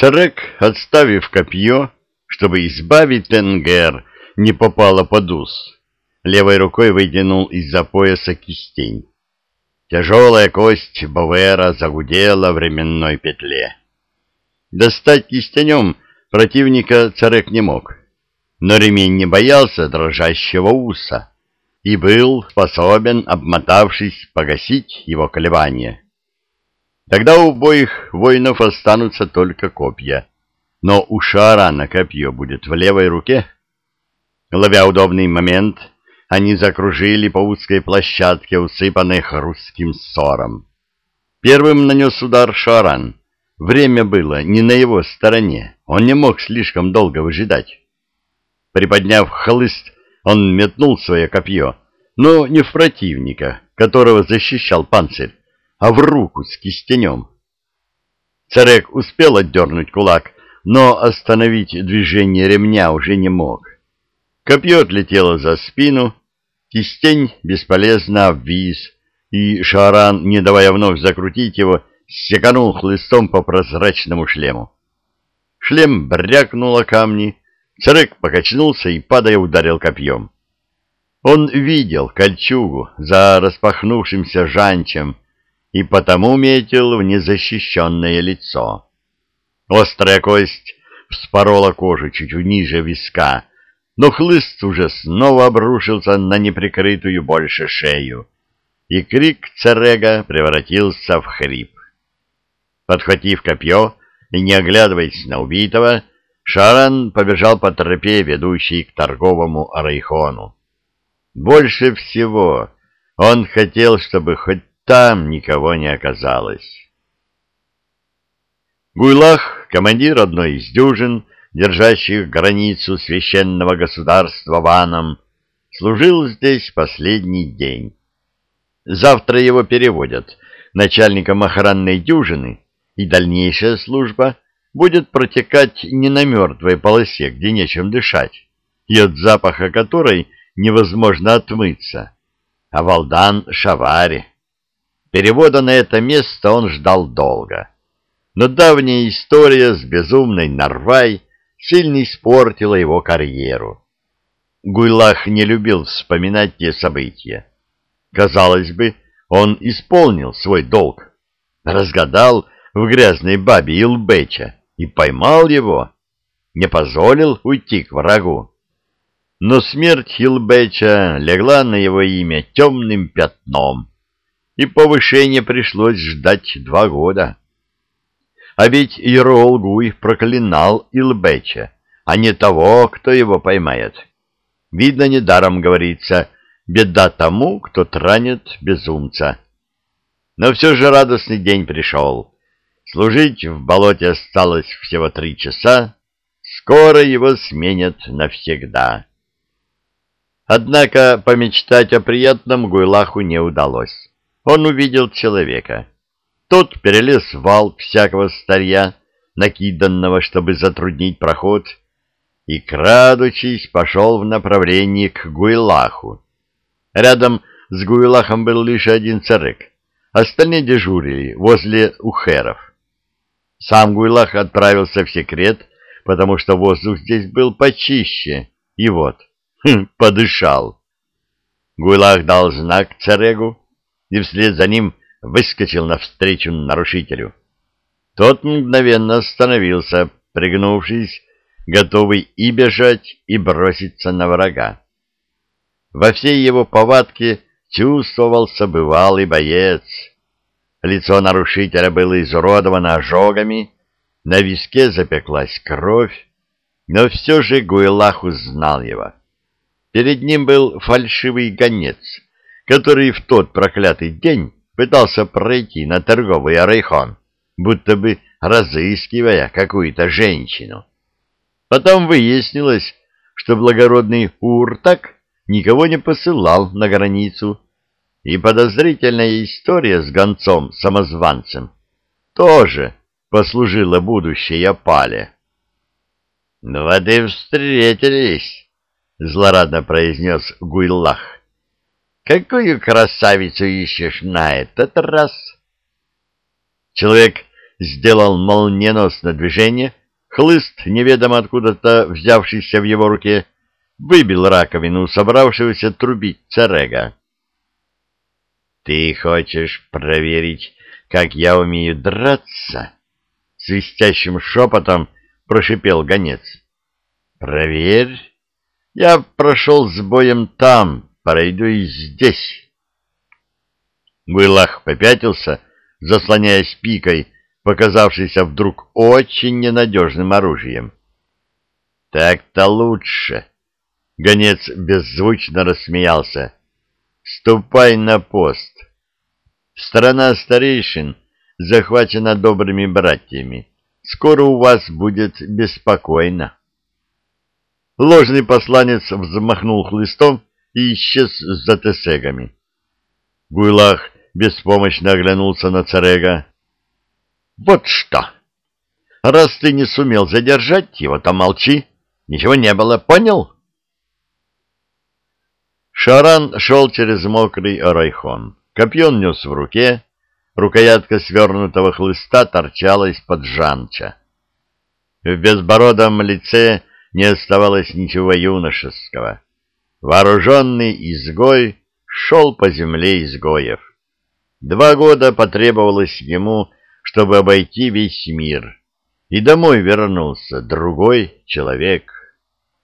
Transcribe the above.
Царек, отставив копье, чтобы избавить Тенгер, не попало под ус, левой рукой вытянул из-за пояса кистень. Тяжелая кость Бавера загудела в временной петле. Достать кистенем противника царек не мог, но ремень не боялся дрожащего уса и был способен, обмотавшись, погасить его колебания. Тогда у обоих воинов останутся только копья, но у Шаарана копье будет в левой руке. Ловя удобный момент, они закружили по узкой площадке, усыпанной русским ссором. Первым нанес удар Шаран. Время было не на его стороне, он не мог слишком долго выжидать. Приподняв хлыст, он метнул свое копье, но не в противника, которого защищал панцирь, а в руку с кистенем. Царек успел отдернуть кулак, но остановить движение ремня уже не мог. Копье отлетело за спину, Кистень бесполезно обвис, и Шаран, не давая вновь закрутить его, секанул хлыстом по прозрачному шлему. Шлем брякнул о камни, царек покачнулся и, падая, ударил копьем. Он видел кольчугу за распахнувшимся жанчем и потому метил в незащищенное лицо. Острая кость вспорола кожу чуть ниже виска, но хлыст уже снова обрушился на неприкрытую больше шею, и крик царега превратился в хрип. Подхватив копье и не оглядываясь на убитого, Шаран побежал по тропе, ведущей к торговому Арайхону. Больше всего он хотел, чтобы хоть там никого не оказалось. Гуйлах, командир одной из дюжин, держащих границу священного государства Ваном, служил здесь последний день. Завтра его переводят начальником охранной дюжины, и дальнейшая служба будет протекать не на мертвой полосе, где нечем дышать, и от запаха которой невозможно отмыться, а в Алдан-Шаваре. Перевода на это место он ждал долго. Но давняя история с безумной Нарвай сильно испортила его карьеру. Гуйлах не любил вспоминать те события. Казалось бы, он исполнил свой долг, разгадал в грязной бабе Илбеча и поймал его, не позволил уйти к врагу. Но смерть Хилбеча легла на его имя темным пятном, и повышение пришлось ждать два года. А ведь Ироолгуй проклинал Илбеча, а не того, кто его поймает. Видно, недаром говорится «беда тому, кто транет безумца». Но все же радостный день пришел. Служить в болоте осталось всего три часа, скоро его сменят навсегда. Однако помечтать о приятном Гуйлаху не удалось. Он увидел человека — тот перелез вал всякого старья, накиданного, чтобы затруднить проход, и, крадучись, пошел в направлении к Гуйлаху. Рядом с Гуйлахом был лишь один царек, остальные дежурили возле ухеров. Сам Гуйлах отправился в секрет, потому что воздух здесь был почище, и вот, хм, подышал. Гуйлах дал знак царегу, и вслед за ним выскочил навстречу нарушителю. Тот мгновенно остановился, пригнувшись, готовый и бежать, и броситься на врага. Во всей его повадке чувствовался бывалый боец. Лицо нарушителя было изуродовано ожогами, на виске запеклась кровь, но все же Гуэлах узнал его. Перед ним был фальшивый гонец, который в тот проклятый день пытался пройти на торговый арайхон, будто бы разыскивая какую-то женщину. Потом выяснилось, что благородный Уртак никого не посылал на границу, и подозрительная история с гонцом-самозванцем тоже послужила будущей опале. — Ну вот и встретились, — злорадно произнес Гуйлах. Какую красавицу ищешь на этот раз? Человек сделал молниеносное движение, хлыст, неведомо откуда-то взявшийся в его руке, выбил раковину собравшегося трубить царега. — Ты хочешь проверить, как я умею драться? — свистящим шепотом прошипел гонец. — Проверь. Я прошел с боем там, пройду и здесь. Гуйлах попятился, заслоняясь пикой, показавшейся вдруг очень ненадежным оружием. — Так-то лучше. Гонец беззвучно рассмеялся. — Ступай на пост. Страна старейшин захвачена добрыми братьями. Скоро у вас будет беспокойно. Ложный посланец взмахнул хлыстом и исчез за тесегами. Гуйлах беспомощно оглянулся на Царега. «Вот что! Раз ты не сумел задержать его, то молчи. Ничего не было, понял?» Шаран шел через мокрый райхон. Копье нес в руке, рукоятка свернутого хлыста торчала из-под жанча. В безбородом лице не оставалось ничего юношеского. Вооруженный изгой шел по земле изгоев. Два года потребовалось ему, чтобы обойти весь мир, и домой вернулся другой человек.